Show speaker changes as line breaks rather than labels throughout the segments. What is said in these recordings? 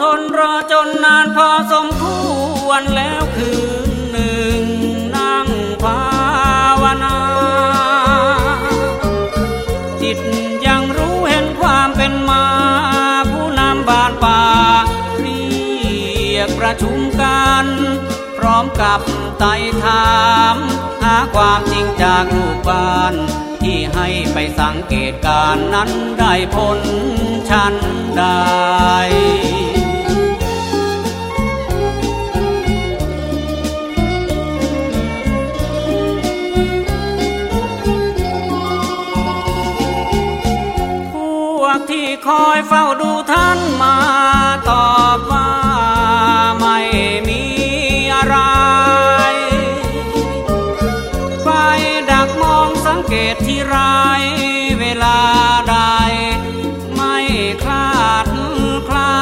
ทนรอจนนานพอสมควรแล้วคืนหนึ่งนั่งภาวนา จิตยังรู้เห็นความเป็นมา ผู้นำบานป่าเรียกประชุมกัน พร้อมกับไต่ถาม หาความจริงจากลูกบ้านที่ให้ไปสังเกตการณ์นั้นได้ผลชันได้ คอยเฝ้าดูท่านมาตอบว่าไม่มีอะไร ไปดักมองสังเกตที่ไรเวลาใด ไม่คลาดคลา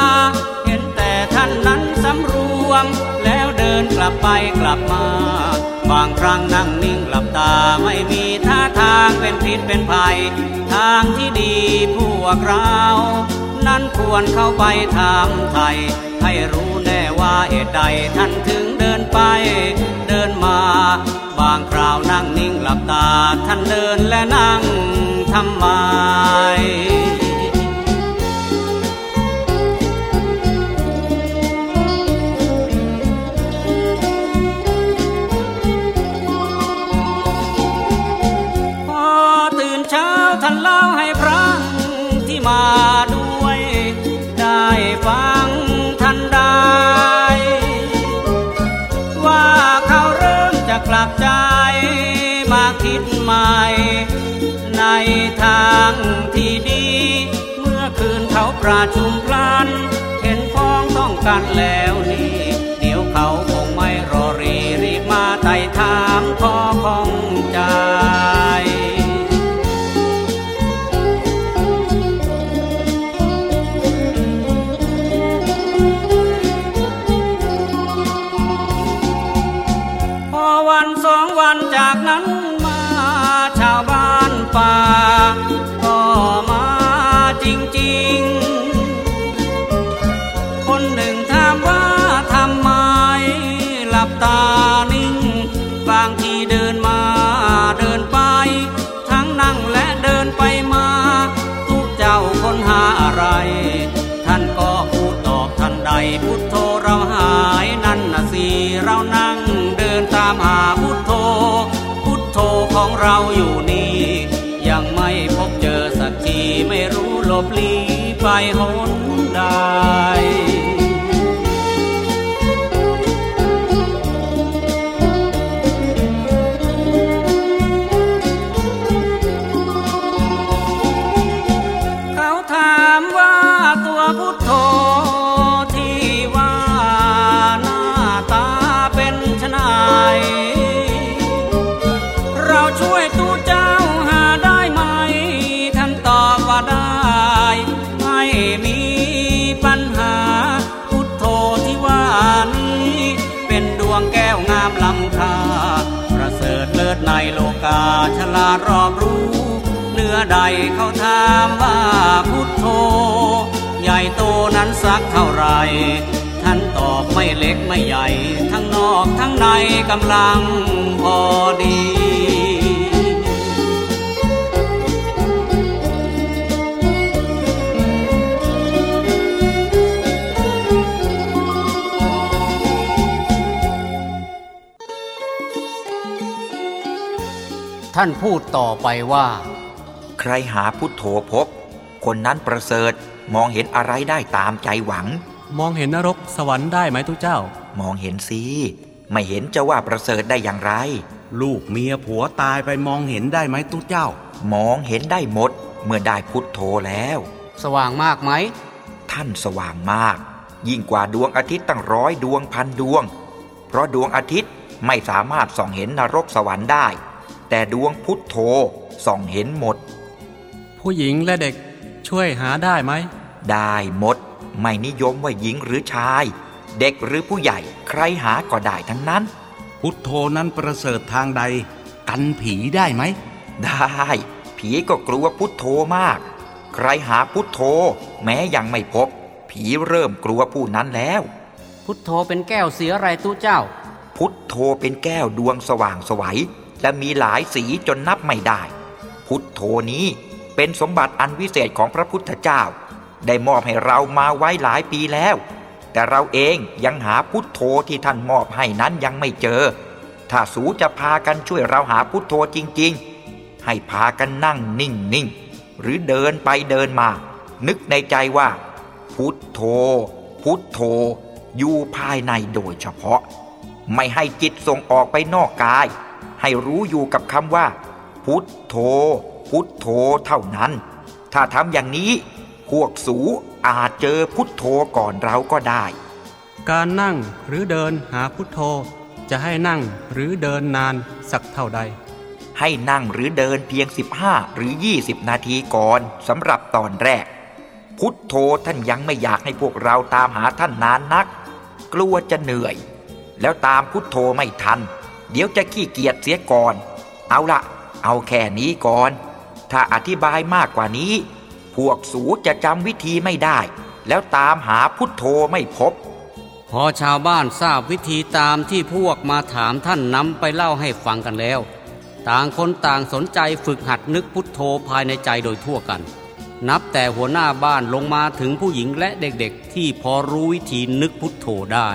เห็นแต่ท่านนั้นสำรวม แล้วเดินกลับไปกลับมา บางครั้งนั่งนิ่งหลับตาไม่มีท่าทางเป็นพิษเป็นภัย ทางที่ดีพวกเรา นั้นควรเข้าไปถามไทย ให้รู้แน่ว่าเหตุใดท่านถึงเดินไป เดินมา บางคราวนั่งนิ่งหลับตาท่านเดินและนั่งทำไม ประชุมพลัน เห็นพ้องต้องกันแล้วนี่ เดี๋ยวเขาคงไม่รอรีรีบมาไต่ถามขอของใจพอวันสองวันจากนั้นมาชาวบ้านป่าก็มา เรานั่งเดินตามหาพุทโธ พุทโธของเราอยู่นี่ ยังไม่พบเจอสักทีไม่รู้หลบลีไปหนใด โลกาฉลาดรอบรู้ เนื้อใดเขาถามว่าพุทโธ ใหญ่โตนั้นสักเท่าไร ท่านตอบไม่เล็กไม่ใหญ่ ทั้งนอกทั้งในกำลังพอดี ท่านพูดต่อไปว่า
ใครหาพุทโธพบ คนนั้นประเสริฐมองเห็นอะไรได้ตามใจหวัง
มองเห็นนรกสวรรค์ได้ไหมทุกเจ้า
มองเห็นสิไม่เห็นจะว่าประเสริฐได้อย่างไร
ลูกเมียผัวตายไปมองเห็นได้ไหมตุ๊เจ้า
มองเห็นได้หมด เมื่อได้พุทโธแล้ว
สว่างมากไหม
ท่านสว่างมาก ยิ่งกว่าดวงอาทิตย์ตั้งร้อยดวงพันดวง เพราะดวงอาทิตย์ไม่สามารถส่องเห็นนรกสวรรค์ได้ แต่ดวงพุทโธส่องเห็นหมด
ผู้หญิงและเด็กช่วยหาได้ไหม
ได้หมด ไม่นิยมว่าหญิงหรือชาย เด็กหรือผู้ใหญ่ใครหาก็ได้ทั้งนั้น
พุทโธนั้นประเสริฐทางใด กันผีได้ไหม
ได้ ผีก็กลัวพุทโธมาก ใครหาพุทโธ แม้ยังไม่พบ ผีเริ่มกลัวผู้นั้นแล้ว
พุทโธเป็นแก้วเสียอะไรตู้เจ้า
พุทโธเป็นแก้วดวงสว่างไสวัย และมีหลายสีจนนับไม่ได้ พุทโธนี้เป็นสมบัติอันวิเศษของพระพุทธเจ้า ได้มอบให้เรามาไว้หลายปีแล้ว แต่เราเองยังหาพุทโธที่ท่านมอบให้นั้นยังไม่เจอ ถ้าสูจะพากันช่วยเราหาพุทโธจริง ๆ ให้พากันนั่งนิ่งๆหรือเดินไปเดินมา นึกในใจว่า พุทโธ พุทโธ อยู่ภายในโดยเฉพาะ ไม่ให้จิตส่งออกไปนอกกาย ให้รู้อยู่กับคำว่า พุทโธ พุทโธเท่านั้น ถ้าทำอย่างนี้ พวกสูอาจเจอพุทโธก่อนเราก็ได้
การนั่งหรือเดินหาพุทโธ จะให้นั่งหรือเดินนานสักเท่าใด
ให้นั่งหรือเดินเพียง 15 หรือ 20 นาทีก่อนสำหรับตอนแรก พุทโธท่านยังไม่อยากให้พวกเราตามหาท่านนานนัก กลัวจะเหนื่อย แล้วตามพุทโธไม่ทัน เดี๋ยวจะขี้เกียจเสียก่อน เอาละเอาแค่นี้ก่อน ถ้าอธิบายมากกว่านี้ พวกสูจะจำวิธีไม่ได้ แล้วตามหาพุทโธไม่พบ
พอชาวบ้านทราบวิธีตามที่พวกมาถามท่านนำไปเล่าให้ฟังกันแล้ว ต่างคนต่างสนใจฝึกหัดนึกพุทโธภายในใจโดยทั่วกัน นับแต่หัวหน้าบ้านลงมาถึงผู้หญิงและเด็กๆ ที่พอรู้วิธีนึกพุทโธได้